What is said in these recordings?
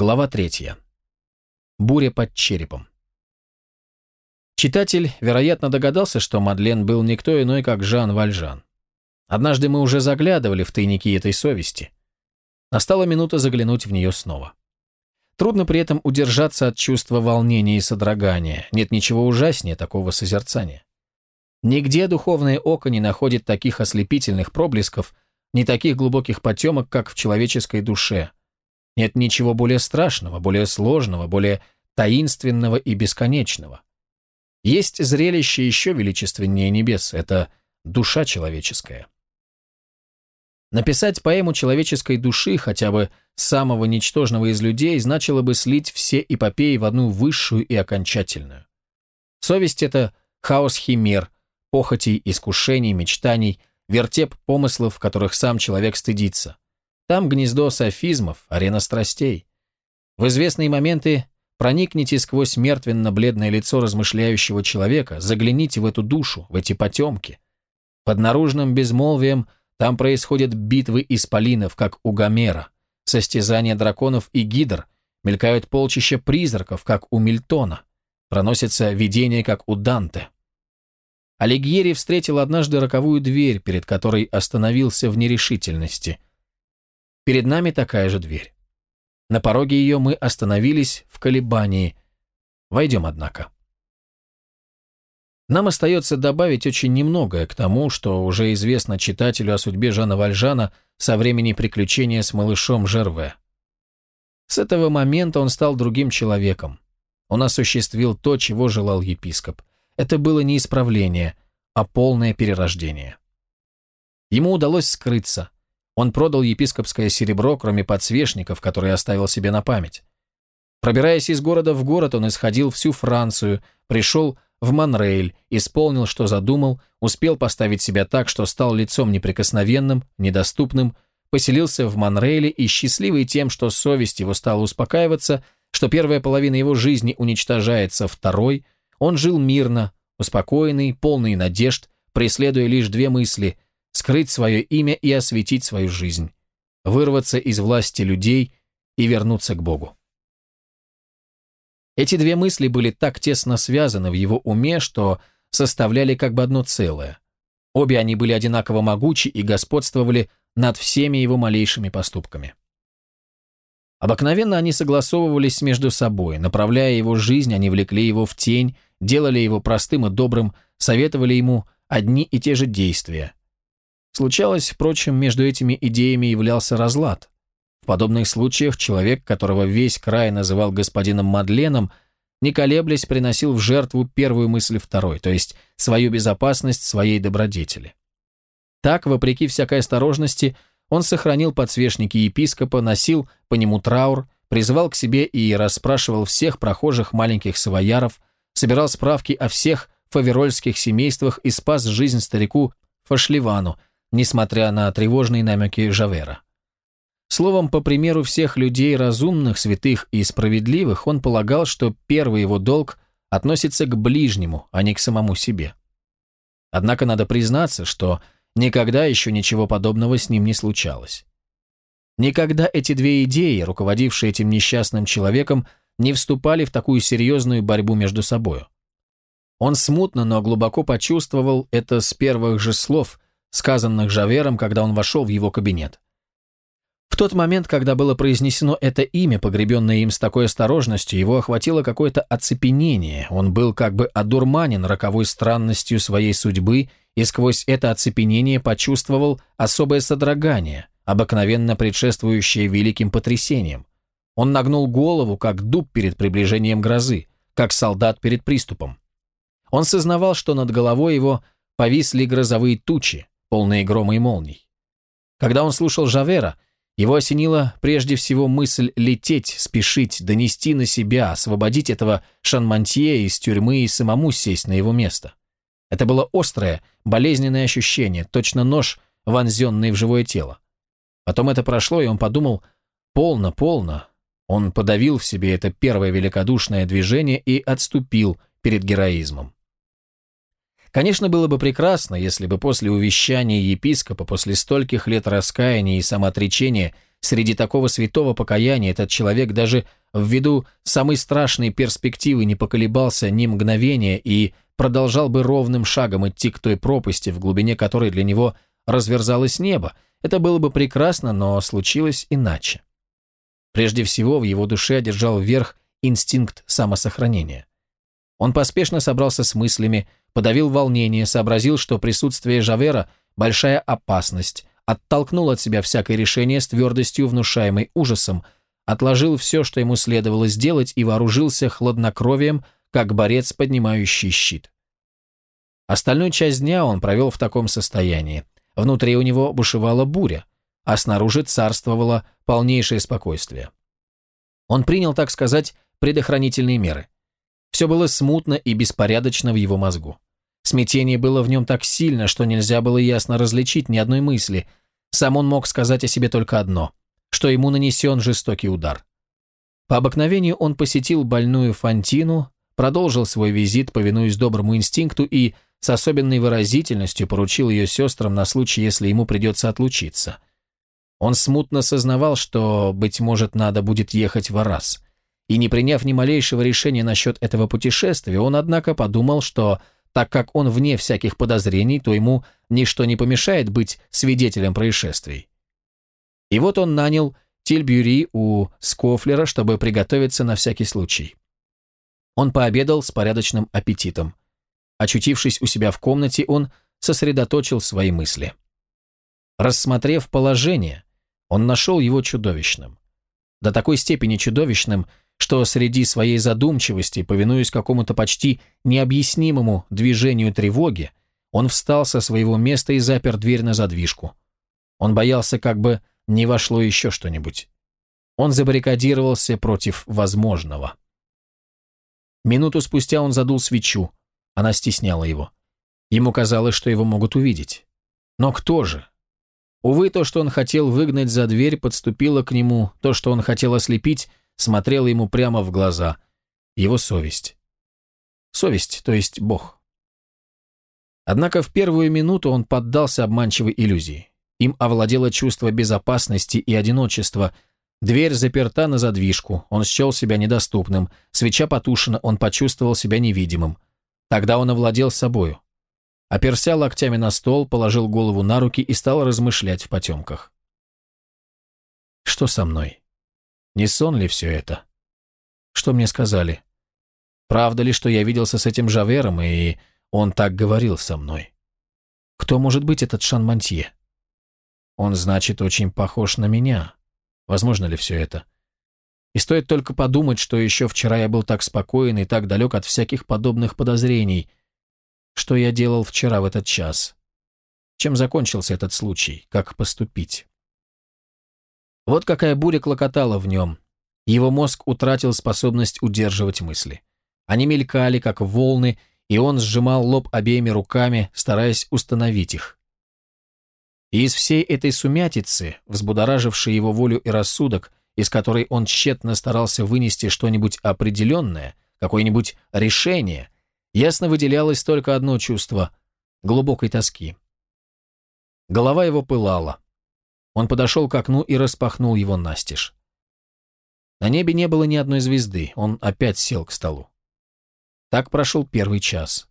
Глава третья. Буря под черепом. Читатель, вероятно, догадался, что Мадлен был никто иной, как Жан Вальжан. Однажды мы уже заглядывали в тайники этой совести. Настала минута заглянуть в нее снова. Трудно при этом удержаться от чувства волнения и содрогания. Нет ничего ужаснее такого созерцания. Нигде духовное око не находит таких ослепительных проблесков, ни таких глубоких потемок, как в человеческой душе – нет ничего более страшного, более сложного, более таинственного и бесконечного. Есть зрелище еще величественнее небес – это душа человеческая. Написать поэму человеческой души, хотя бы самого ничтожного из людей, значило бы слить все эпопеи в одну высшую и окончательную. Совесть – это хаос химер, похотей, искушений, мечтаний, вертеп помыслов, которых сам человек стыдится – там гнездо софизмов, арена страстей. В известные моменты проникните сквозь мертвенно-бледное лицо размышляющего человека, загляните в эту душу, в эти потемки. Под наружным безмолвием там происходят битвы исполинов, как у Гомера, состязания драконов и гидр, мелькают полчища призраков, как у Мильтона, проносятся видения, как у Данте. Алигьери встретил однажды роковую дверь, перед которой остановился в нерешительности – Перед нами такая же дверь. На пороге ее мы остановились в колебании. Войдем, однако. Нам остается добавить очень немногое к тому, что уже известно читателю о судьбе Жана Вальжана со времени приключения с малышом Жерве. С этого момента он стал другим человеком. Он осуществил то, чего желал епископ. Это было не исправление, а полное перерождение. Ему удалось скрыться, он продал епископское серебро, кроме подсвечников, которые оставил себе на память. Пробираясь из города в город, он исходил всю Францию, пришел в Монрейль, исполнил, что задумал, успел поставить себя так, что стал лицом неприкосновенным, недоступным, поселился в Монрейле и, счастливый тем, что совесть его стала успокаиваться, что первая половина его жизни уничтожается второй, он жил мирно, успокоенный, полный надежд, преследуя лишь две мысли – скрыть свое имя и осветить свою жизнь, вырваться из власти людей и вернуться к Богу. Эти две мысли были так тесно связаны в его уме, что составляли как бы одно целое. Обе они были одинаково могучи и господствовали над всеми его малейшими поступками. Обыкновенно они согласовывались между собой, направляя его жизнь, они влекли его в тень, делали его простым и добрым, советовали ему одни и те же действия, Случалось, впрочем, между этими идеями являлся разлад. В подобных случаях человек, которого весь край называл господином Мадленом, не колеблясь, приносил в жертву первую мысль второй, то есть свою безопасность своей добродетели. Так, вопреки всякой осторожности, он сохранил подсвечники епископа, носил по нему траур, призывал к себе и расспрашивал всех прохожих маленьких савояров, собирал справки о всех фаверольских семействах и спас жизнь старику Фашливану, несмотря на тревожные намеки Жавера. Словом, по примеру всех людей разумных, святых и справедливых, он полагал, что первый его долг относится к ближнему, а не к самому себе. Однако надо признаться, что никогда еще ничего подобного с ним не случалось. Никогда эти две идеи, руководившие этим несчастным человеком, не вступали в такую серьезную борьбу между собою. Он смутно, но глубоко почувствовал это с первых же слов – сказанных Жавером, когда он вошел в его кабинет. В тот момент, когда было произнесено это имя, погребенное им с такой осторожностью, его охватило какое-то оцепенение, он был как бы одурманен роковой странностью своей судьбы и сквозь это оцепенение почувствовал особое содрогание, обыкновенно предшествующее великим потрясениям. Он нагнул голову, как дуб перед приближением грозы, как солдат перед приступом. Он сознавал, что над головой его повисли грозовые тучи, полные грома и молний. Когда он слушал Жавера, его осенила прежде всего мысль лететь, спешить, донести на себя, освободить этого шанмантье из тюрьмы и самому сесть на его место. Это было острое, болезненное ощущение, точно нож, вонзенный в живое тело. Потом это прошло, и он подумал, полно, полно. Он подавил в себе это первое великодушное движение и отступил перед героизмом. Конечно, было бы прекрасно, если бы после увещания епископа, после стольких лет раскаяния и самоотречения, среди такого святого покаяния этот человек даже ввиду самой страшной перспективы не поколебался ни мгновения и продолжал бы ровным шагом идти к той пропасти, в глубине которой для него разверзалось небо. Это было бы прекрасно, но случилось иначе. Прежде всего, в его душе одержал верх инстинкт самосохранения. Он поспешно собрался с мыслями, подавил волнение, сообразил, что присутствие Жавера – большая опасность, оттолкнул от себя всякое решение с твердостью, внушаемой ужасом, отложил все, что ему следовало сделать, и вооружился хладнокровием, как борец, поднимающий щит. Остальную часть дня он провел в таком состоянии. Внутри у него бушевала буря, а снаружи царствовало полнейшее спокойствие. Он принял, так сказать, предохранительные меры. Все было смутно и беспорядочно в его мозгу. Смятение было в нем так сильно, что нельзя было ясно различить ни одной мысли. Сам он мог сказать о себе только одно, что ему нанесен жестокий удар. По обыкновению он посетил больную Фантину, продолжил свой визит, повинуясь доброму инстинкту, и с особенной выразительностью поручил ее сестрам на случай, если ему придется отлучиться. Он смутно сознавал, что, быть может, надо будет ехать в Арас. И не приняв ни малейшего решения насчет этого путешествия, он, однако, подумал, что, так как он вне всяких подозрений, то ему ничто не помешает быть свидетелем происшествий. И вот он нанял Тильбюри у Скофлера, чтобы приготовиться на всякий случай. Он пообедал с порядочным аппетитом. Очутившись у себя в комнате, он сосредоточил свои мысли. Рассмотрев положение, он нашел его чудовищным. До такой степени чудовищным, что среди своей задумчивости, повинуясь какому-то почти необъяснимому движению тревоги, он встал со своего места и запер дверь на задвижку. Он боялся, как бы не вошло еще что-нибудь. Он забаррикадировался против возможного. Минуту спустя он задул свечу. Она стесняла его. Ему казалось, что его могут увидеть. Но кто же? Увы, то, что он хотел выгнать за дверь, подступило к нему, то, что он хотел ослепить, смотрело ему прямо в глаза. Его совесть. Совесть, то есть Бог. Однако в первую минуту он поддался обманчивой иллюзии. Им овладело чувство безопасности и одиночества. Дверь заперта на задвижку, он счел себя недоступным, свеча потушена, он почувствовал себя невидимым. Тогда он овладел собою оперся локтями на стол, положил голову на руки и стал размышлять в потемках. Что со мной? Не сон ли все это? Что мне сказали? Правда ли, что я виделся с этим Жавером, и он так говорил со мной? Кто может быть этот Шанмантье? Он, значит, очень похож на меня. Возможно ли все это? И стоит только подумать, что еще вчера я был так спокоен и так далек от всяких подобных подозрений – что я делал вчера в этот час. Чем закончился этот случай? Как поступить? Вот какая буря клокотала в нем. Его мозг утратил способность удерживать мысли. Они мелькали, как волны, и он сжимал лоб обеими руками, стараясь установить их. И из всей этой сумятицы, взбудоражившей его волю и рассудок, из которой он тщетно старался вынести что-нибудь определенное, какое-нибудь решение – ясно выделялось только одно чувство – глубокой тоски. Голова его пылала. Он подошел к окну и распахнул его настежь. На небе не было ни одной звезды, он опять сел к столу. Так прошел первый час.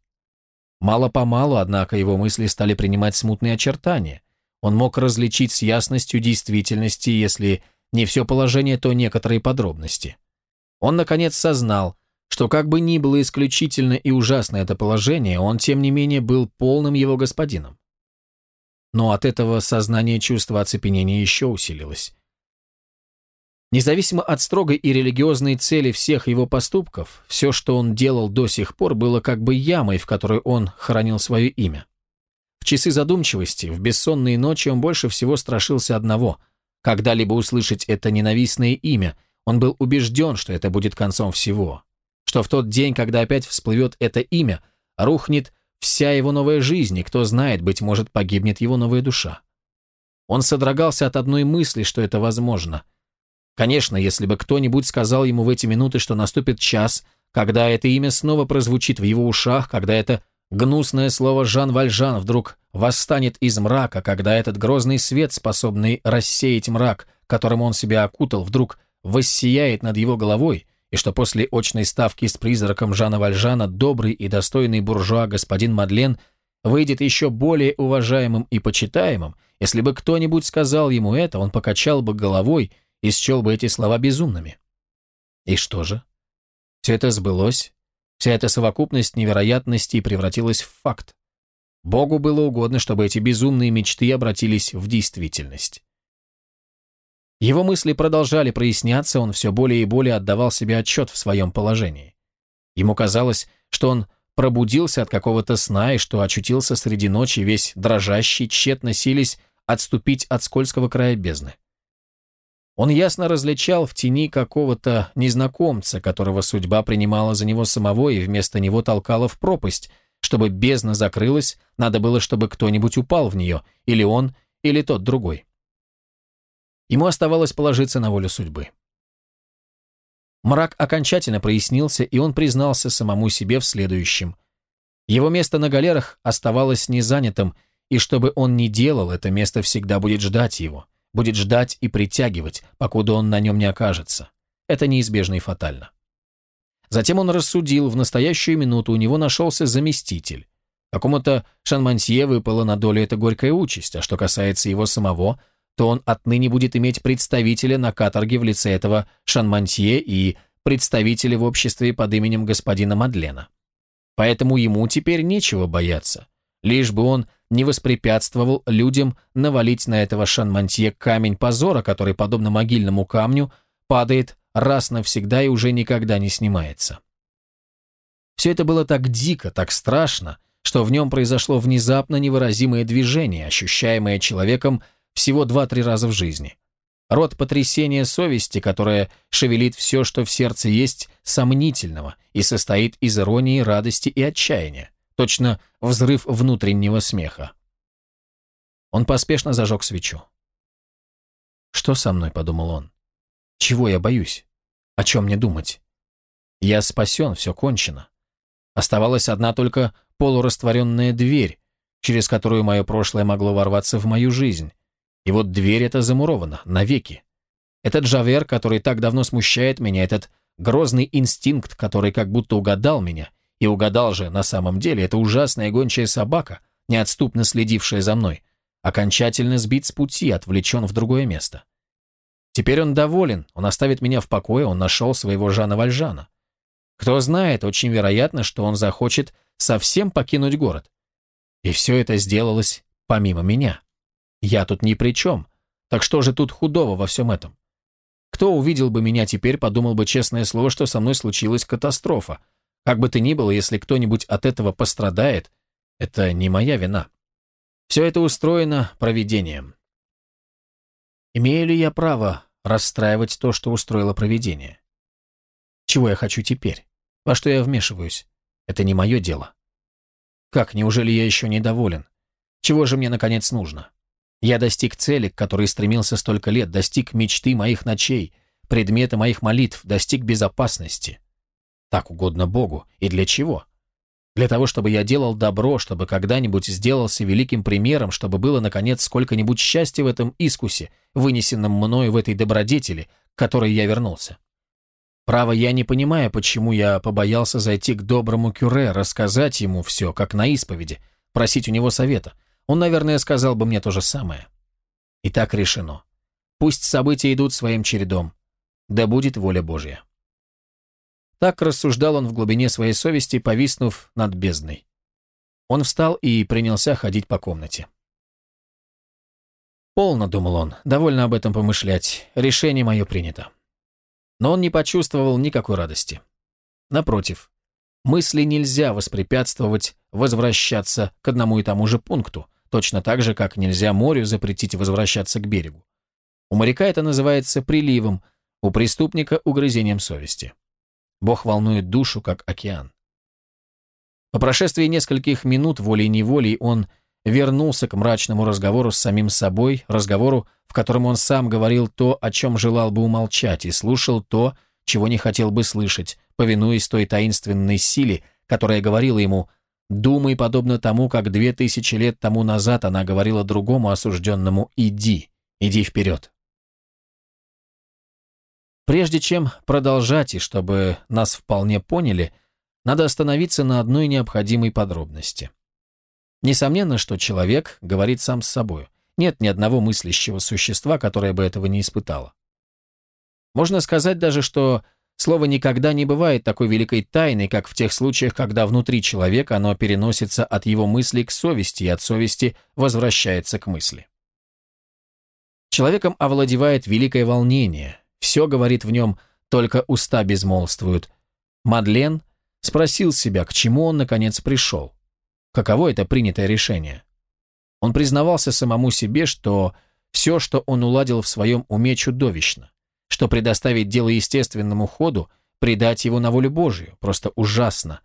Мало-помалу, однако, его мысли стали принимать смутные очертания. Он мог различить с ясностью действительности, если не все положение, то некоторые подробности. Он, наконец, сознал, что как бы ни было исключительно и ужасно это положение, он, тем не менее, был полным его господином. Но от этого сознание чувства оцепенения еще усилилось. Независимо от строгой и религиозной цели всех его поступков, все, что он делал до сих пор, было как бы ямой, в которой он хранил свое имя. В часы задумчивости, в бессонные ночи он больше всего страшился одного – когда-либо услышать это ненавистное имя, он был убежден, что это будет концом всего, что в тот день, когда опять всплывет это имя, рухнет вся его новая жизнь, и кто знает, быть может, погибнет его новая душа. Он содрогался от одной мысли, что это возможно. Конечно, если бы кто-нибудь сказал ему в эти минуты, что наступит час, когда это имя снова прозвучит в его ушах, когда это гнусное слово Жан Вальжан вдруг восстанет из мрака, когда этот грозный свет, способный рассеять мрак, которым он себя окутал, вдруг воссияет над его головой, и что после очной ставки с призраком Жана Вальжана добрый и достойный буржуа господин Мадлен выйдет еще более уважаемым и почитаемым, если бы кто-нибудь сказал ему это, он покачал бы головой и счел бы эти слова безумными. И что же? Все это сбылось, вся эта совокупность невероятностей превратилась в факт. Богу было угодно, чтобы эти безумные мечты обратились в действительность. Его мысли продолжали проясняться, он все более и более отдавал себе отчет в своем положении. Ему казалось, что он пробудился от какого-то сна и что очутился среди ночи весь дрожащий, тщетно сились отступить от скользкого края бездны. Он ясно различал в тени какого-то незнакомца, которого судьба принимала за него самого и вместо него толкала в пропасть. Чтобы бездна закрылась, надо было, чтобы кто-нибудь упал в нее, или он, или тот другой. Ему оставалось положиться на волю судьбы. Мрак окончательно прояснился, и он признался самому себе в следующем. Его место на галерах оставалось незанятым, и что бы он ни делал, это место всегда будет ждать его, будет ждать и притягивать, покуда он на нем не окажется. Это неизбежно и фатально. Затем он рассудил, в настоящую минуту у него нашелся заместитель. Какому-то шанмансье выпала на долю эта горькая участь, а что касается его самого – то он отныне будет иметь представителя на каторге в лице этого Шанмантье и представителя в обществе под именем господина Мадлена. Поэтому ему теперь нечего бояться, лишь бы он не воспрепятствовал людям навалить на этого Шанмантье камень позора, который, подобно могильному камню, падает раз навсегда и уже никогда не снимается. Все это было так дико, так страшно, что в нем произошло внезапно невыразимое движение, ощущаемое человеком всего два-три раза в жизни. Род потрясения совести, которое шевелит все, что в сердце есть, сомнительного и состоит из иронии, радости и отчаяния. Точно взрыв внутреннего смеха. Он поспешно зажег свечу. «Что со мной?» — подумал он. «Чего я боюсь? О чем мне думать? Я спасен, все кончено. Оставалась одна только полурастворенная дверь, через которую мое прошлое могло ворваться в мою жизнь, и вот дверь эта замурована, навеки. Этот Жавер, который так давно смущает меня, этот грозный инстинкт, который как будто угадал меня, и угадал же на самом деле, эта ужасная гончая собака, неотступно следившая за мной, окончательно сбит с пути, отвлечен в другое место. Теперь он доволен, он оставит меня в покое, он нашел своего Жана Вальжана. Кто знает, очень вероятно, что он захочет совсем покинуть город. И все это сделалось помимо меня. Я тут ни при чем. Так что же тут худого во всем этом? Кто увидел бы меня теперь, подумал бы честное слово, что со мной случилась катастрофа. Как бы то ни было, если кто-нибудь от этого пострадает, это не моя вина. Все это устроено провидением. Имею ли я право расстраивать то, что устроило провидение? Чего я хочу теперь? Во что я вмешиваюсь? Это не мое дело. Как, неужели я еще недоволен? Чего же мне, наконец, нужно? Я достиг цели, к которой стремился столько лет, достиг мечты моих ночей, предмета моих молитв, достиг безопасности. Так угодно Богу. И для чего? Для того, чтобы я делал добро, чтобы когда-нибудь сделался великим примером, чтобы было, наконец, сколько-нибудь счастья в этом искусе, вынесенном мною в этой добродетели, к которой я вернулся. Право, я не понимаю, почему я побоялся зайти к доброму кюре, рассказать ему все, как на исповеди, просить у него совета — он, наверное, сказал бы мне то же самое. И так решено. Пусть события идут своим чередом. Да будет воля Божья. Так рассуждал он в глубине своей совести, повиснув над бездной. Он встал и принялся ходить по комнате. «Полно», — думал он, — «довольно об этом помышлять. Решение мое принято». Но он не почувствовал никакой радости. Напротив, мысли нельзя воспрепятствовать возвращаться к одному и тому же пункту, точно так же, как нельзя морю запретить возвращаться к берегу. У моряка это называется приливом, у преступника – угрызением совести. Бог волнует душу, как океан. По прошествии нескольких минут волей-неволей он вернулся к мрачному разговору с самим собой, разговору, в котором он сам говорил то, о чем желал бы умолчать, и слушал то, чего не хотел бы слышать, повинуясь той таинственной силе, которая говорила ему Думай, подобно тому, как две тысячи лет тому назад она говорила другому осужденному «иди, иди вперед». Прежде чем продолжать, и чтобы нас вполне поняли, надо остановиться на одной необходимой подробности. Несомненно, что человек говорит сам с собой. Нет ни одного мыслящего существа, которое бы этого не испытало. Можно сказать даже, что слово «никогда» не бывает такой великой тайной, как в тех случаях, когда внутри человека оно переносится от его мысли к совести, и от совести возвращается к мысли. Человеком овладевает великое волнение, все говорит в нем, только уста безмолвствуют. Мадлен спросил себя, к чему он наконец пришел. Каково это принятое решение? Он признавался самому себе, что все, что он уладил в своем уме, чудовищно, что предоставить дело естественному ходу, предать его на волю Божию, просто ужасно.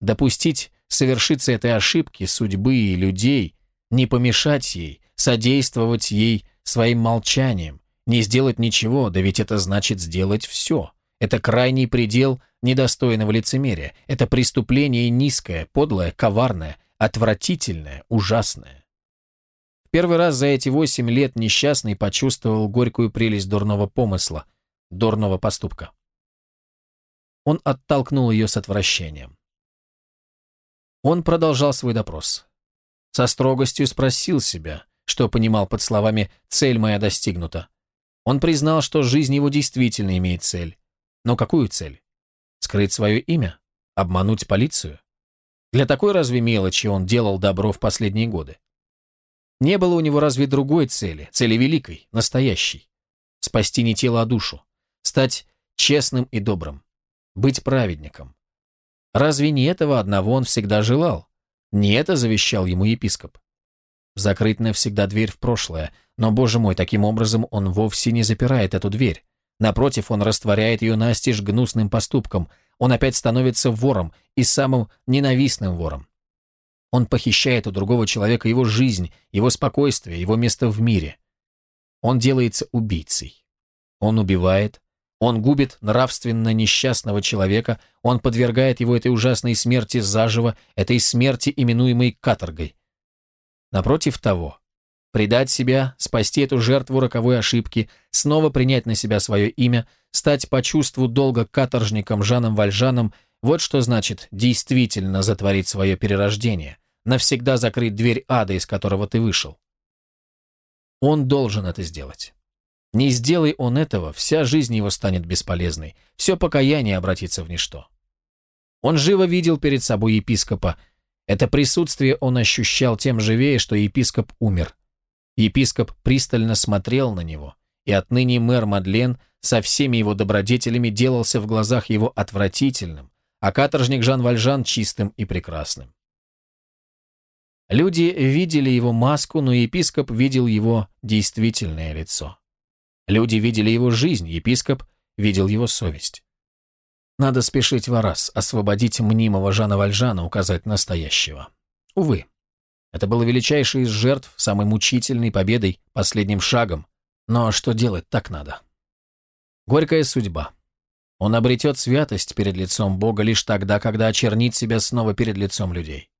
Допустить совершиться этой ошибки судьбы и людей, не помешать ей, содействовать ей своим молчанием, не сделать ничего, да ведь это значит сделать все. Это крайний предел недостойного лицемерия. Это преступление низкое, подлое, коварное, отвратительное, ужасное. Первый раз за эти восемь лет несчастный почувствовал горькую прелесть дурного помысла, дурного поступка. Он оттолкнул ее с отвращением. Он продолжал свой допрос. Со строгостью спросил себя, что понимал под словами «цель моя достигнута». Он признал, что жизнь его действительно имеет цель. Но какую цель? Скрыть свое имя? Обмануть полицию? Для такой разве мелочи он делал добро в последние годы? Не было у него разве другой цели, цели великой, настоящей? Спасти не тело, а душу. Стать честным и добрым. Быть праведником. Разве не этого одного он всегда желал? Не это завещал ему епископ? Закрыть навсегда дверь в прошлое. Но, боже мой, таким образом он вовсе не запирает эту дверь. Напротив, он растворяет ее настежь гнусным поступком. Он опять становится вором и самым ненавистным вором. Он похищает у другого человека его жизнь, его спокойствие, его место в мире. Он делается убийцей. Он убивает, он губит нравственно несчастного человека, он подвергает его этой ужасной смерти заживо, этой смерти, именуемой каторгой. Напротив того, предать себя, спасти эту жертву роковой ошибки, снова принять на себя свое имя, стать по чувству долга каторжником Жаном Вальжаном, вот что значит действительно затворить свое перерождение, навсегда закрыть дверь ада, из которого ты вышел. Он должен это сделать. Не сделай он этого, вся жизнь его станет бесполезной, все покаяние обратится в ничто. Он живо видел перед собой епископа, это присутствие он ощущал тем живее, что епископ умер. Епископ пристально смотрел на него, и отныне мэр Мадлен со всеми его добродетелями делался в глазах его отвратительным, а каторжник Жан Вальжан чистым и прекрасным. Люди видели его маску, но епископ видел его действительное лицо. Люди видели его жизнь, епископ видел его совесть. Надо спешить в Арас, освободить мнимого Жана Вальжана, указать настоящего. Увы, это было величайшей из жертв, самой мучительной победой, последним шагом. Но что делать, так надо. Горькая судьба. Он обретет святость перед лицом Бога лишь тогда, когда очернит себя снова перед лицом людей.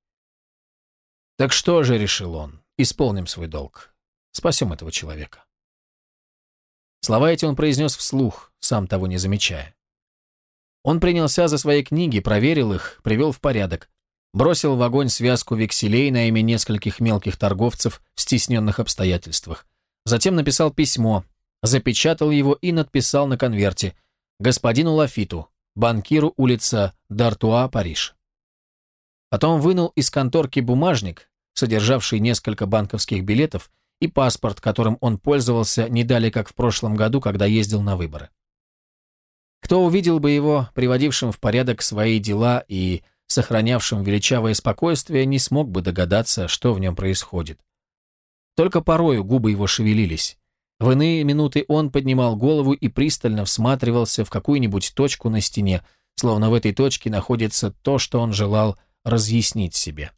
Так что же, решил он, исполним свой долг. Спасем этого человека. Слова эти он произнес вслух, сам того не замечая. Он принялся за свои книги, проверил их, привел в порядок, бросил в огонь связку векселей на имя нескольких мелких торговцев в стесненных обстоятельствах. Затем написал письмо, запечатал его и надписал на конверте «Господину Лафиту, банкиру улица Д'Артуа, Париж». Потом вынул из конторки бумажник, содержавший несколько банковских билетов, и паспорт, которым он пользовался не далее, как в прошлом году, когда ездил на выборы. Кто увидел бы его, приводившим в порядок свои дела и сохранявшим величавое спокойствие, не смог бы догадаться, что в нем происходит. Только порою губы его шевелились. В иные минуты он поднимал голову и пристально всматривался в какую-нибудь точку на стене, словно в этой точке находится то, что он желал разъяснить себе.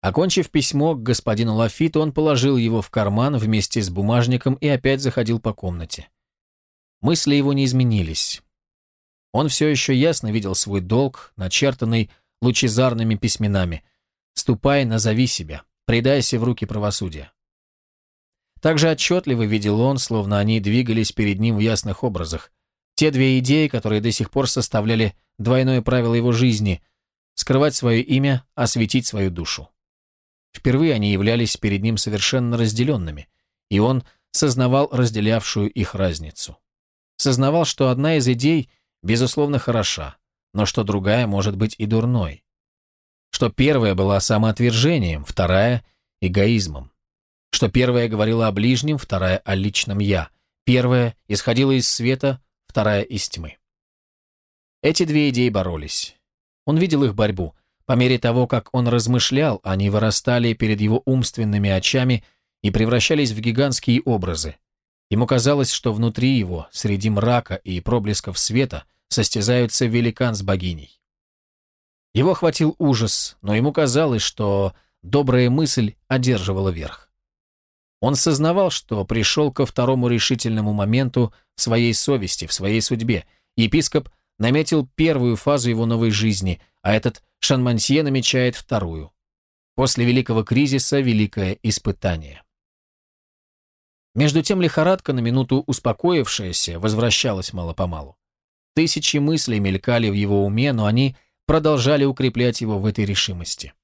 Окончив письмо к господину Лафиту, он положил его в карман вместе с бумажником и опять заходил по комнате. Мысли его не изменились. Он все еще ясно видел свой долг, начертанный лучезарными письменами «Ступай, назови себя, предайся в руки правосудия». Также отчетливо видел он, словно они двигались перед ним в ясных образах. Те две идеи, которые до сих пор составляли двойное правило его жизни – скрывать свое имя, осветить свою душу. Впервые они являлись перед ним совершенно разделенными, и он сознавал разделявшую их разницу. Сознавал, что одна из идей, безусловно, хороша, но что другая может быть и дурной. Что первая была самоотвержением, вторая – эгоизмом что первая говорила о ближнем, вторая о личном «я». Первая исходила из света, вторая из тьмы. Эти две идеи боролись. Он видел их борьбу. По мере того, как он размышлял, они вырастали перед его умственными очами и превращались в гигантские образы. Ему казалось, что внутри его, среди мрака и проблесков света, состязаются великан с богиней. Его охватил ужас, но ему казалось, что добрая мысль одерживала верх. Он сознавал, что пришел ко второму решительному моменту в своей совести, в своей судьбе. Епископ наметил первую фазу его новой жизни, а этот Шанмансье намечает вторую. После великого кризиса – великое испытание. Между тем лихорадка, на минуту успокоившаяся, возвращалась мало-помалу. Тысячи мыслей мелькали в его уме, но они продолжали укреплять его в этой решимости.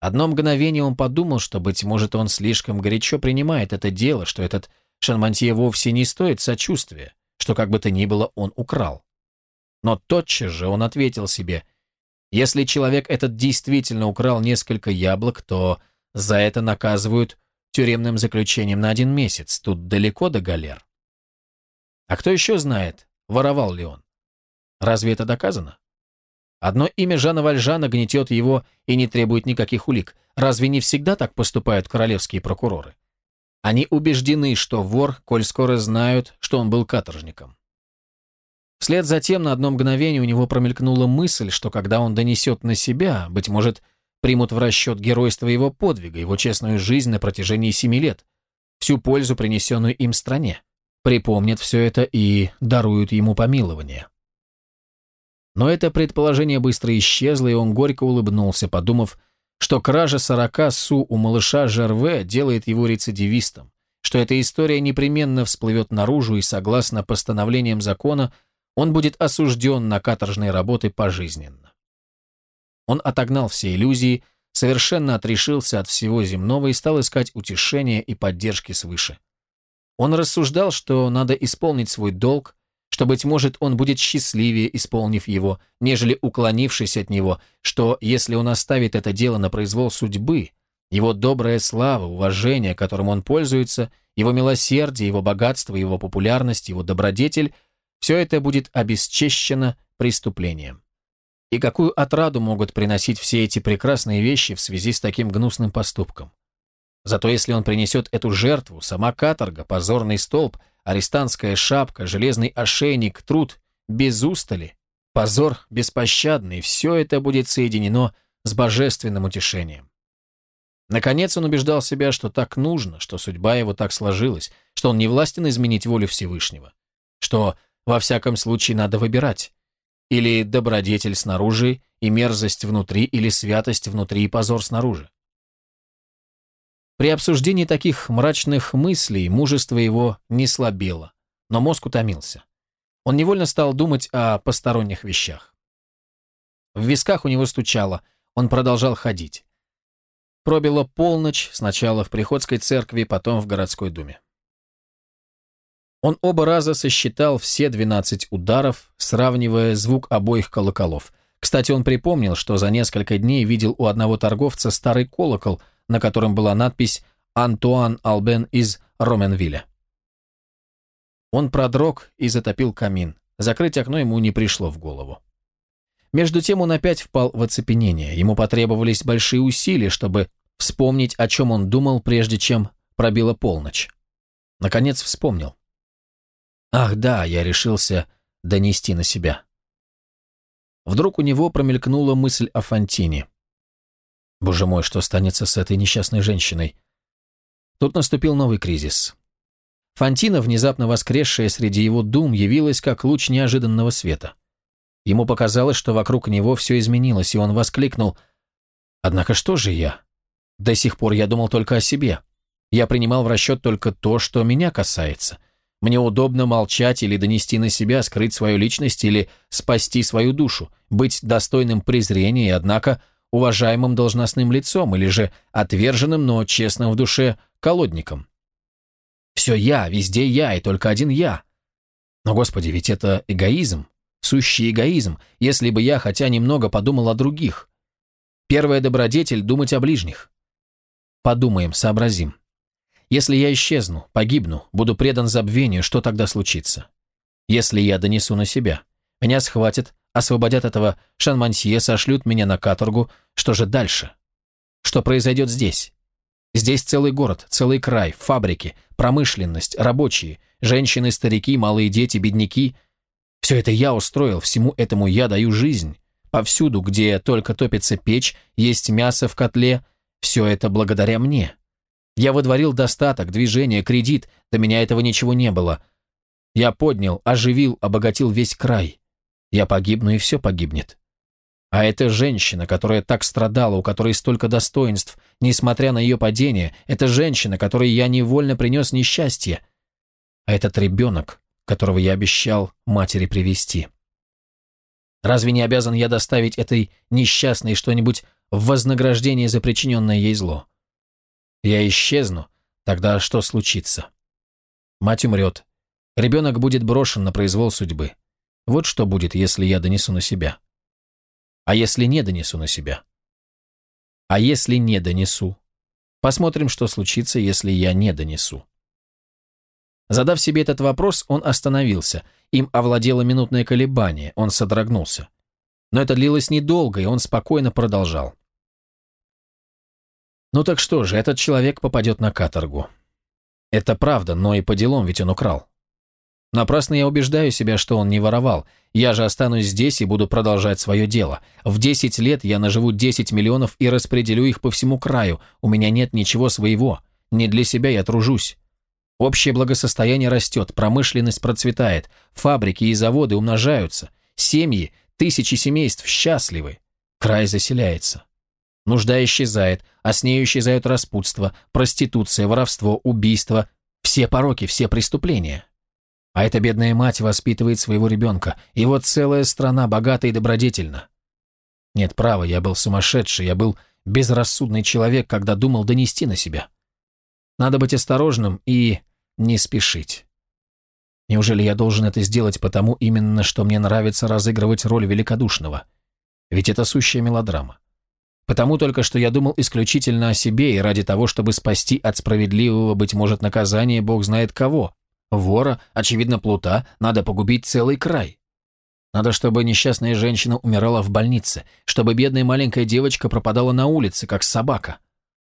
Одно мгновение он подумал, что, быть может, он слишком горячо принимает это дело, что этот Шанмантье вовсе не стоит сочувствия, что как бы то ни было он украл. Но тотчас же он ответил себе, если человек этот действительно украл несколько яблок, то за это наказывают тюремным заключением на один месяц, тут далеко до галер. А кто еще знает, воровал ли он? Разве это доказано? Одно имя Жана Вальжана гнетет его и не требует никаких улик. Разве не всегда так поступают королевские прокуроры? Они убеждены, что вор, коль скоро знают, что он был каторжником. Вслед за тем на одно мгновение у него промелькнула мысль, что когда он донесет на себя, быть может, примут в расчет геройство его подвига, его честную жизнь на протяжении семи лет, всю пользу, принесенную им стране, припомнят все это и даруют ему помилование. Но это предположение быстро исчезло, и он горько улыбнулся, подумав, что кража сорока су у малыша Жерве делает его рецидивистом, что эта история непременно всплывет наружу, и, согласно постановлениям закона, он будет осужден на каторжные работы пожизненно. Он отогнал все иллюзии, совершенно отрешился от всего земного и стал искать утешения и поддержки свыше. Он рассуждал, что надо исполнить свой долг, что, быть может, он будет счастливее, исполнив его, нежели уклонившись от него, что, если он оставит это дело на произвол судьбы, его добрая слава, уважение, которым он пользуется, его милосердие, его богатство, его популярность, его добродетель – все это будет обесчещено преступлением. И какую отраду могут приносить все эти прекрасные вещи в связи с таким гнусным поступком? Зато если он принесет эту жертву, сама каторга, позорный столб, арестантская шапка, железный ошейник, труд, без устали, позор беспощадный, все это будет соединено с божественным утешением. Наконец он убеждал себя, что так нужно, что судьба его так сложилась, что он не властен изменить волю Всевышнего, что, во всяком случае, надо выбирать. Или добродетель снаружи и мерзость внутри, или святость внутри и позор снаружи. При обсуждении таких мрачных мыслей мужество его не слабело, но мозг утомился. Он невольно стал думать о посторонних вещах. В висках у него стучало, он продолжал ходить. Пробила полночь, сначала в приходской церкви, потом в городской думе. Он оба раза сосчитал все 12 ударов, сравнивая звук обоих колоколов. Кстати, он припомнил, что за несколько дней видел у одного торговца старый колокол, на котором была надпись «Антуан Албен из Роменвилля». Он продрог и затопил камин. Закрыть окно ему не пришло в голову. Между тем он опять впал в оцепенение. Ему потребовались большие усилия, чтобы вспомнить, о чем он думал, прежде чем пробила полночь. Наконец вспомнил. Ах да, я решился донести на себя. Вдруг у него промелькнула мысль о Фантине. Боже мой, что станется с этой несчастной женщиной? Тут наступил новый кризис. Фантина, внезапно воскресшая среди его дум, явилась как луч неожиданного света. Ему показалось, что вокруг него все изменилось, и он воскликнул «Однако что же я? До сих пор я думал только о себе. Я принимал в расчет только то, что меня касается. Мне удобно молчать или донести на себя, скрыть свою личность или спасти свою душу, быть достойным презрения и, однако, уважаемым должностным лицом или же отверженным, но честным в душе колодником. Все я, везде я и только один я. Но, Господи, ведь это эгоизм, сущий эгоизм, если бы я хотя немного подумал о других. Первая добродетель – думать о ближних. Подумаем, сообразим. Если я исчезну, погибну, буду предан забвению, что тогда случится? Если я донесу на себя, меня схватят, освободят этого шанмансье, сошлют меня на каторгу, что же дальше? Что произойдет здесь? Здесь целый город, целый край, фабрики, промышленность, рабочие, женщины, старики, малые дети, бедняки. Все это я устроил, всему этому я даю жизнь. Повсюду, где только топится печь, есть мясо в котле, все это благодаря мне. Я выдворил достаток, движение, кредит, до меня этого ничего не было. Я поднял, оживил, обогатил весь край. Я погибну, и все погибнет. А эта женщина, которая так страдала, у которой столько достоинств, несмотря на ее падение, эта женщина, которой я невольно принес несчастье. А этот ребенок, которого я обещал матери привести. Разве не обязан я доставить этой несчастной что-нибудь в вознаграждение за причиненное ей зло? Я исчезну, тогда что случится? Мать умрет. Ребенок будет брошен на произвол судьбы. Вот что будет, если я донесу на себя. А если не донесу на себя? А если не донесу? Посмотрим, что случится, если я не донесу. Задав себе этот вопрос, он остановился. Им овладело минутное колебание, он содрогнулся. Но это длилось недолго, и он спокойно продолжал. Ну так что же, этот человек попадет на каторгу. Это правда, но и по делам ведь он украл. Напрасно я убеждаю себя, что он не воровал. Я же останусь здесь и буду продолжать свое дело. В 10 лет я наживу 10 миллионов и распределю их по всему краю. У меня нет ничего своего. Не для себя я тружусь. Общее благосостояние растет, промышленность процветает, фабрики и заводы умножаются, семьи, тысячи семейств счастливы. Край заселяется. Нужда исчезает, а с ней исчезают распутство, проституция, воровство, убийство, все пороки, все преступления. А эта бедная мать воспитывает своего ребенка, и вот целая страна богата и добродетельна. Нет, право, я был сумасшедший, я был безрассудный человек, когда думал донести на себя. Надо быть осторожным и не спешить. Неужели я должен это сделать потому именно, что мне нравится разыгрывать роль великодушного? Ведь это сущая мелодрама. Потому только что я думал исключительно о себе и ради того, чтобы спасти от справедливого, быть может, наказания бог знает кого. Вора, очевидно, плута, надо погубить целый край. Надо, чтобы несчастная женщина умирала в больнице, чтобы бедная маленькая девочка пропадала на улице, как собака.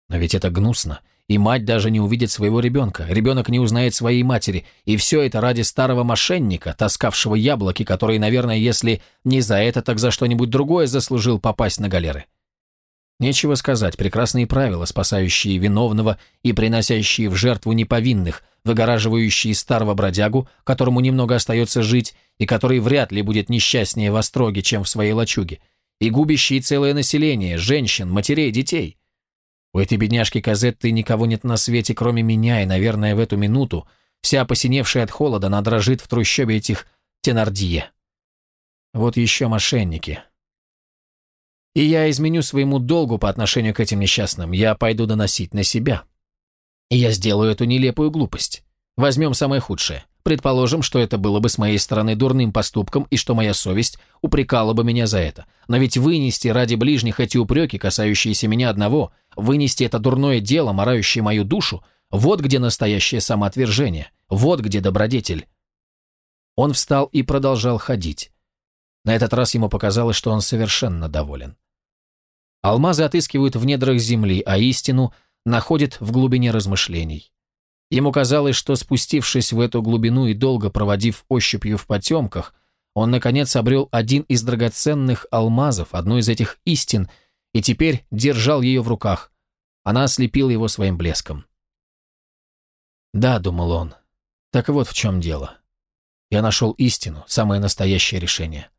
Но ведь это гнусно, и мать даже не увидит своего ребенка, ребенок не узнает своей матери, и все это ради старого мошенника, таскавшего яблоки, который, наверное, если не за это, так за что-нибудь другое заслужил попасть на галеры. Нечего сказать, прекрасные правила, спасающие виновного и приносящие в жертву неповинных, выгораживающие старого бродягу, которому немного остается жить, и который вряд ли будет несчастнее в остроге, чем в своей лачуге, и губящие целое население, женщин, матерей, детей. У этой бедняжки Казетты никого нет на свете, кроме меня, и, наверное, в эту минуту, вся посиневшая от холода, она в трущобе этих тенардье. Вот еще мошенники, и я изменю своему долгу по отношению к этим несчастным. Я пойду доносить на себя. И я сделаю эту нелепую глупость. Возьмем самое худшее. Предположим, что это было бы с моей стороны дурным поступком и что моя совесть упрекала бы меня за это. Но ведь вынести ради ближних эти упреки, касающиеся меня одного, вынести это дурное дело, морающее мою душу, вот где настоящее самоотвержение, вот где добродетель. Он встал и продолжал ходить. На этот раз ему показалось, что он совершенно доволен. Алмазы отыскивают в недрах земли, а истину находят в глубине размышлений. Ему казалось, что спустившись в эту глубину и долго проводив ощупью в потемках, он, наконец, обрел один из драгоценных алмазов, одну из этих истин, и теперь держал ее в руках. Она ослепила его своим блеском. «Да», — думал он, — «так вот в чем дело. Я нашел истину, самое настоящее решение.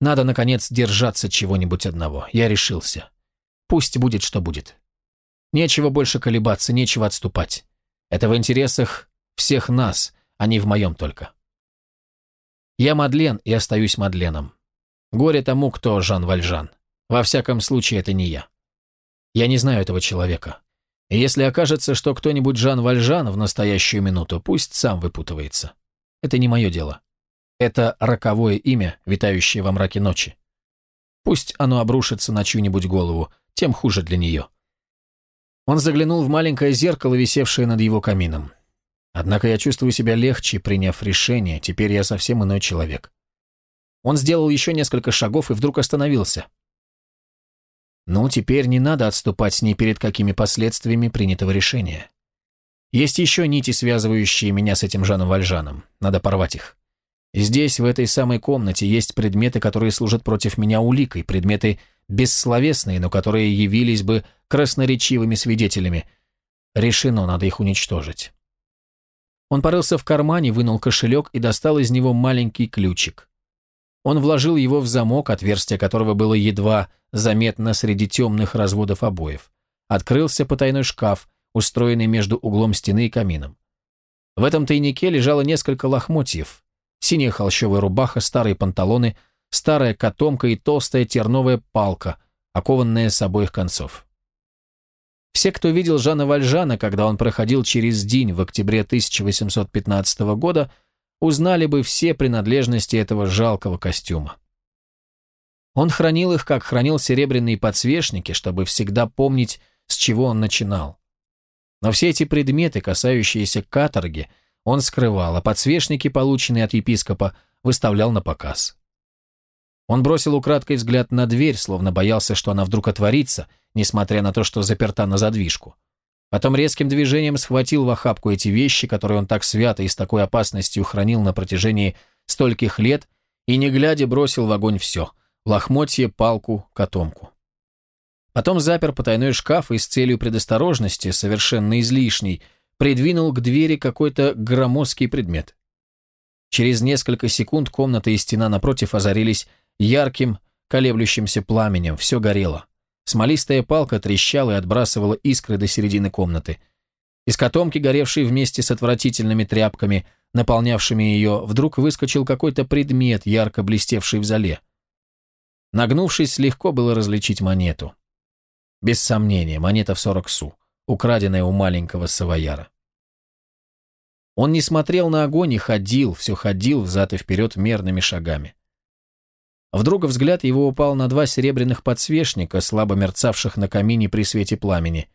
Надо, наконец, держаться чего-нибудь одного. Я решился. Пусть будет, что будет. Нечего больше колебаться, нечего отступать. Это в интересах всех нас, а не в моем только. Я Мадлен и остаюсь Мадленом. Горе тому, кто Жан Вальжан. Во всяком случае, это не я. Я не знаю этого человека. И если окажется, что кто-нибудь Жан Вальжан в настоящую минуту, пусть сам выпутывается. Это не мое дело. Это роковое имя, витающее во мраке ночи. Пусть оно обрушится на чью-нибудь голову, тем хуже для нее. Он заглянул в маленькое зеркало, висевшее над его камином. Однако я чувствую себя легче, приняв решение, теперь я совсем иной человек. Он сделал еще несколько шагов и вдруг остановился. Ну, теперь не надо отступать ни перед какими последствиями принятого решения. Есть еще нити, связывающие меня с этим Жаном Вальжаном. Надо порвать их. Здесь, в этой самой комнате, есть предметы, которые служат против меня уликой, предметы бессловесные, но которые явились бы красноречивыми свидетелями. Решено, надо их уничтожить. Он порылся в кармане, вынул кошелек и достал из него маленький ключик. Он вложил его в замок, отверстие которого было едва заметно среди темных разводов обоев. Открылся потайной шкаф, устроенный между углом стены и камином. В этом тайнике лежало несколько лохмотьев. Синяя холщовая рубаха, старые панталоны, старая котомка и толстая терновая палка, окованная с обоих концов. Все, кто видел Жана Вальжана, когда он проходил через день в октябре 1815 года, узнали бы все принадлежности этого жалкого костюма. Он хранил их, как хранил серебряные подсвечники, чтобы всегда помнить, с чего он начинал. Но все эти предметы, касающиеся каторги, он скрывал, а подсвечники, полученные от епископа, выставлял на показ. Он бросил украдкой взгляд на дверь, словно боялся, что она вдруг отворится, несмотря на то, что заперта на задвижку. Потом резким движением схватил в охапку эти вещи, которые он так свято и с такой опасностью хранил на протяжении стольких лет, и, не глядя, бросил в огонь все – лохмотье, палку, котомку. Потом запер потайной шкаф и с целью предосторожности, совершенно излишней, придвинул к двери какой-то громоздкий предмет. Через несколько секунд комната и стена напротив озарились ярким, колеблющимся пламенем, все горело. Смолистая палка трещала и отбрасывала искры до середины комнаты. Из котомки, горевшей вместе с отвратительными тряпками, наполнявшими ее, вдруг выскочил какой-то предмет, ярко блестевший в зале. Нагнувшись, легко было различить монету. Без сомнения, монета в сорок су, украденная у маленького савояра. Он не смотрел на огонь и ходил, все ходил взад и вперед мерными шагами. Вдруг взгляд его упал на два серебряных подсвечника, слабо мерцавших на камине при свете пламени.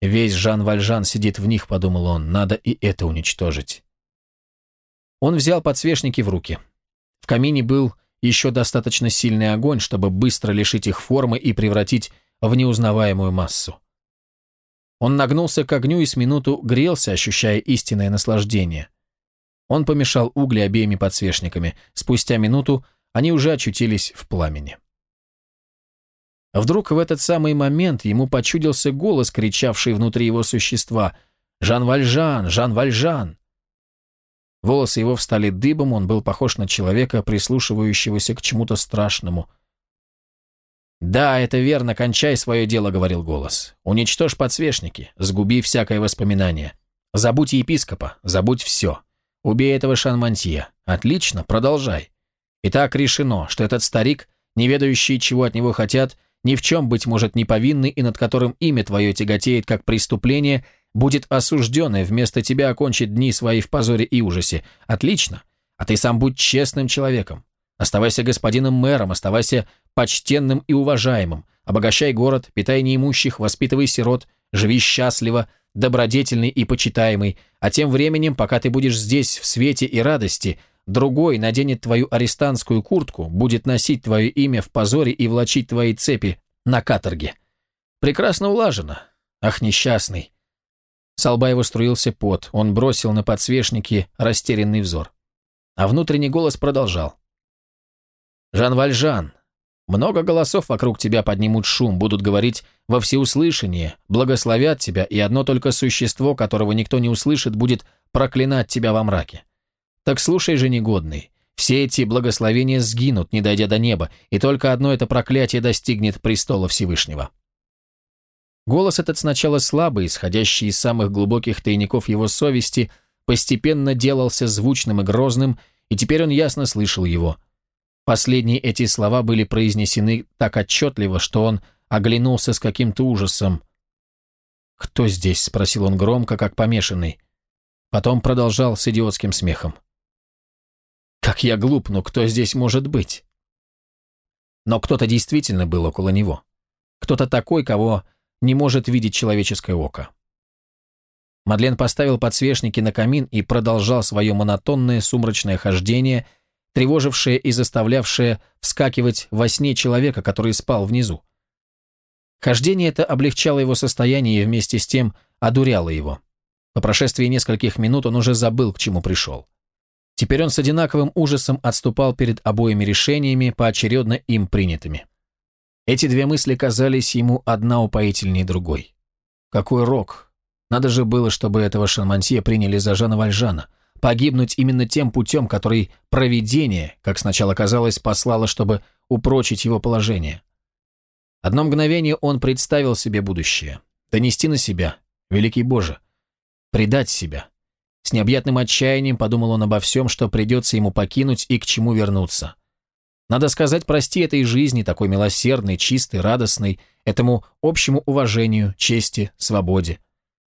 «Весь Жан Вальжан сидит в них», — подумал он, — «надо и это уничтожить». Он взял подсвечники в руки. В камине был еще достаточно сильный огонь, чтобы быстро лишить их формы и превратить в неузнаваемую массу. Он нагнулся к огню и с минуту грелся, ощущая истинное наслаждение. Он помешал угли обеими подсвечниками. Спустя минуту они уже очутились в пламени. Вдруг в этот самый момент ему почудился голос, кричавший внутри его существа «Жан Вальжан! Жан Вальжан!». Волосы его встали дыбом, он был похож на человека, прислушивающегося к чему-то страшному. «Да, это верно, кончай свое дело», — говорил голос. «Уничтожь подсвечники, сгуби всякое воспоминание. Забудь епископа, забудь все. Убей этого шанмантье. Отлично, продолжай. Итак, решено, что этот старик, не ведающий, чего от него хотят, ни в чем, быть может, не повинный и над которым имя твое тяготеет как преступление, будет осужден и вместо тебя окончит дни свои в позоре и ужасе. Отлично. А ты сам будь честным человеком. Оставайся господином мэром, оставайся почтенным и уважаемым. Обогащай город, питай неимущих, воспитывай сирот, живи счастливо, добродетельный и почитаемый, а тем временем, пока ты будешь здесь в свете и радости – Другой наденет твою арестантскую куртку, будет носить твое имя в позоре и влачить твои цепи на каторге. Прекрасно улажено. Ах, несчастный. С лба его струился пот, он бросил на подсвечники растерянный взор. А внутренний голос продолжал. «Жан Вальжан, много голосов вокруг тебя поднимут шум, будут говорить во всеуслышание, благословят тебя, и одно только существо, которого никто не услышит, будет проклинать тебя во мраке. Так слушай же, негодный, все эти благословения сгинут, не дойдя до неба, и только одно это проклятие достигнет престола Всевышнего. Голос этот сначала слабый, исходящий из самых глубоких тайников его совести, постепенно делался звучным и грозным, и теперь он ясно слышал его. Последние эти слова были произнесены так отчетливо, что он оглянулся с каким-то ужасом. «Кто здесь?» — спросил он громко, как помешанный. Потом продолжал с идиотским смехом. «Как я глуп, но кто здесь может быть?» Но кто-то действительно был около него. Кто-то такой, кого не может видеть человеческое око. Мадлен поставил подсвечники на камин и продолжал свое монотонное сумрачное хождение, тревожившее и заставлявшее вскакивать во сне человека, который спал внизу. Хождение это облегчало его состояние и вместе с тем одуряло его. По прошествии нескольких минут он уже забыл, к чему пришел. Теперь он с одинаковым ужасом отступал перед обоими решениями, поочередно им принятыми. Эти две мысли казались ему одна упоительней другой. Какой рок! Надо же было, чтобы этого шамансье приняли за Жана Вальжана. Погибнуть именно тем путем, который провидение, как сначала казалось, послало, чтобы упрочить его положение. Одно мгновение он представил себе будущее. Донести на себя, великий Боже, предать себя. С необъятным отчаянием подумал он обо всем, что придется ему покинуть и к чему вернуться. Надо сказать прости этой жизни, такой милосердной, чистой, радостной, этому общему уважению, чести, свободе.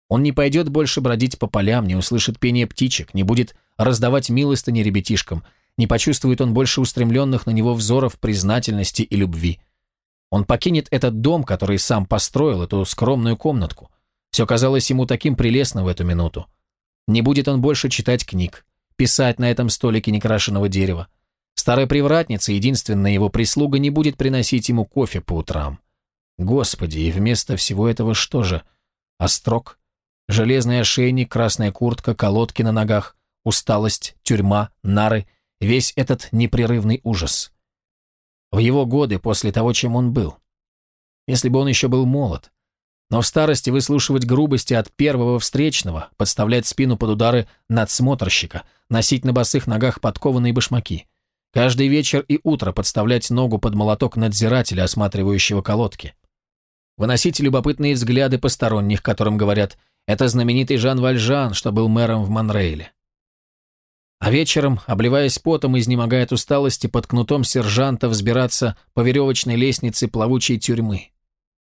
Он не пойдет больше бродить по полям, не услышит пение птичек, не будет раздавать милостыни ребятишкам, не почувствует он больше устремленных на него взоров признательности и любви. Он покинет этот дом, который сам построил, эту скромную комнатку. Все казалось ему таким прелестным в эту минуту. Не будет он больше читать книг, писать на этом столике некрашенного дерева, Старая привратница, единственная его прислуга, не будет приносить ему кофе по утрам. Господи, и вместо всего этого что же? Острог, железный ошейник, красная куртка, колодки на ногах, усталость, тюрьма, нары, весь этот непрерывный ужас. В его годы после того, чем он был. Если бы он еще был молод. Но в старости выслушивать грубости от первого встречного, подставлять спину под удары надсмотрщика, носить на босых ногах подкованные башмаки – Каждый вечер и утро подставлять ногу под молоток надзирателя, осматривающего колодки. Выносить любопытные взгляды посторонних, которым говорят «это знаменитый Жан Вальжан, что был мэром в Монрейле». А вечером, обливаясь потом изнемогая от усталости, под кнутом сержанта взбираться по веревочной лестнице плавучей тюрьмы.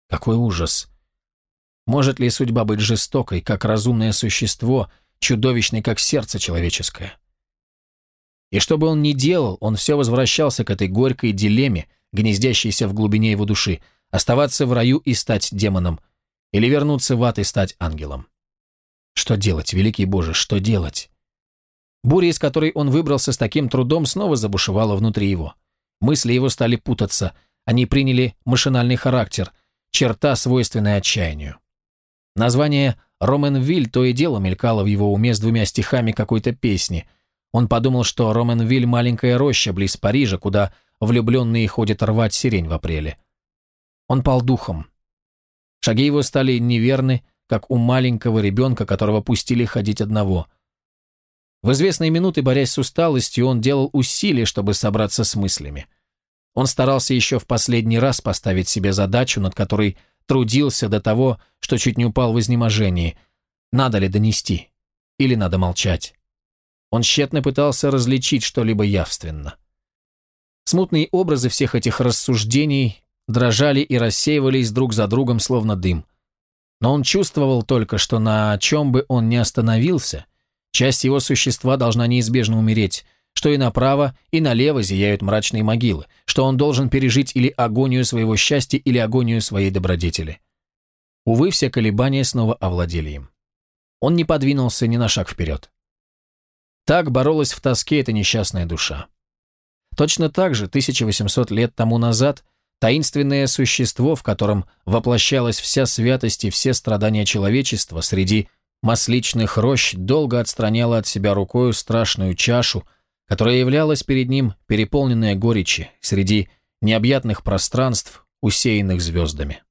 Какой ужас! Может ли судьба быть жестокой, как разумное существо, чудовищной, как сердце человеческое? И что бы он ни делал, он все возвращался к этой горькой дилемме, гнездящейся в глубине его души, оставаться в раю и стать демоном, или вернуться в ад и стать ангелом. Что делать, великий Боже, что делать? Буря, из которой он выбрался с таким трудом, снова забушевала внутри его. Мысли его стали путаться, они приняли машинальный характер, черта, свойственная отчаянию. Название «Роменвиль» то и дело мелькало в его уме с двумя стихами какой-то песни – он подумал, что Роменвиль – маленькая роща близ Парижа, куда влюбленные ходят рвать сирень в апреле. Он пал духом. Шаги его стали неверны, как у маленького ребенка, которого пустили ходить одного. В известные минуты, борясь с усталостью, он делал усилия, чтобы собраться с мыслями. Он старался еще в последний раз поставить себе задачу, над которой трудился до того, что чуть не упал в изнеможении. Надо ли донести? Или надо молчать? Он тщетно пытался различить что-либо явственно. Смутные образы всех этих рассуждений дрожали и рассеивались друг за другом, словно дым. Но он чувствовал только, что на чем бы он ни остановился, часть его существа должна неизбежно умереть, что и направо, и налево зияют мрачные могилы, что он должен пережить или агонию своего счастья, или агонию своей добродетели. Увы, все колебания снова овладели им. Он не подвинулся ни на шаг вперед. Так боролась в тоске эта несчастная душа. Точно так же 1800 лет тому назад таинственное существо, в котором воплощалась вся святость и все страдания человечества среди масличных рощ, долго отстраняло от себя рукою страшную чашу, которая являлась перед ним переполненная горечи среди необъятных пространств, усеянных звездами.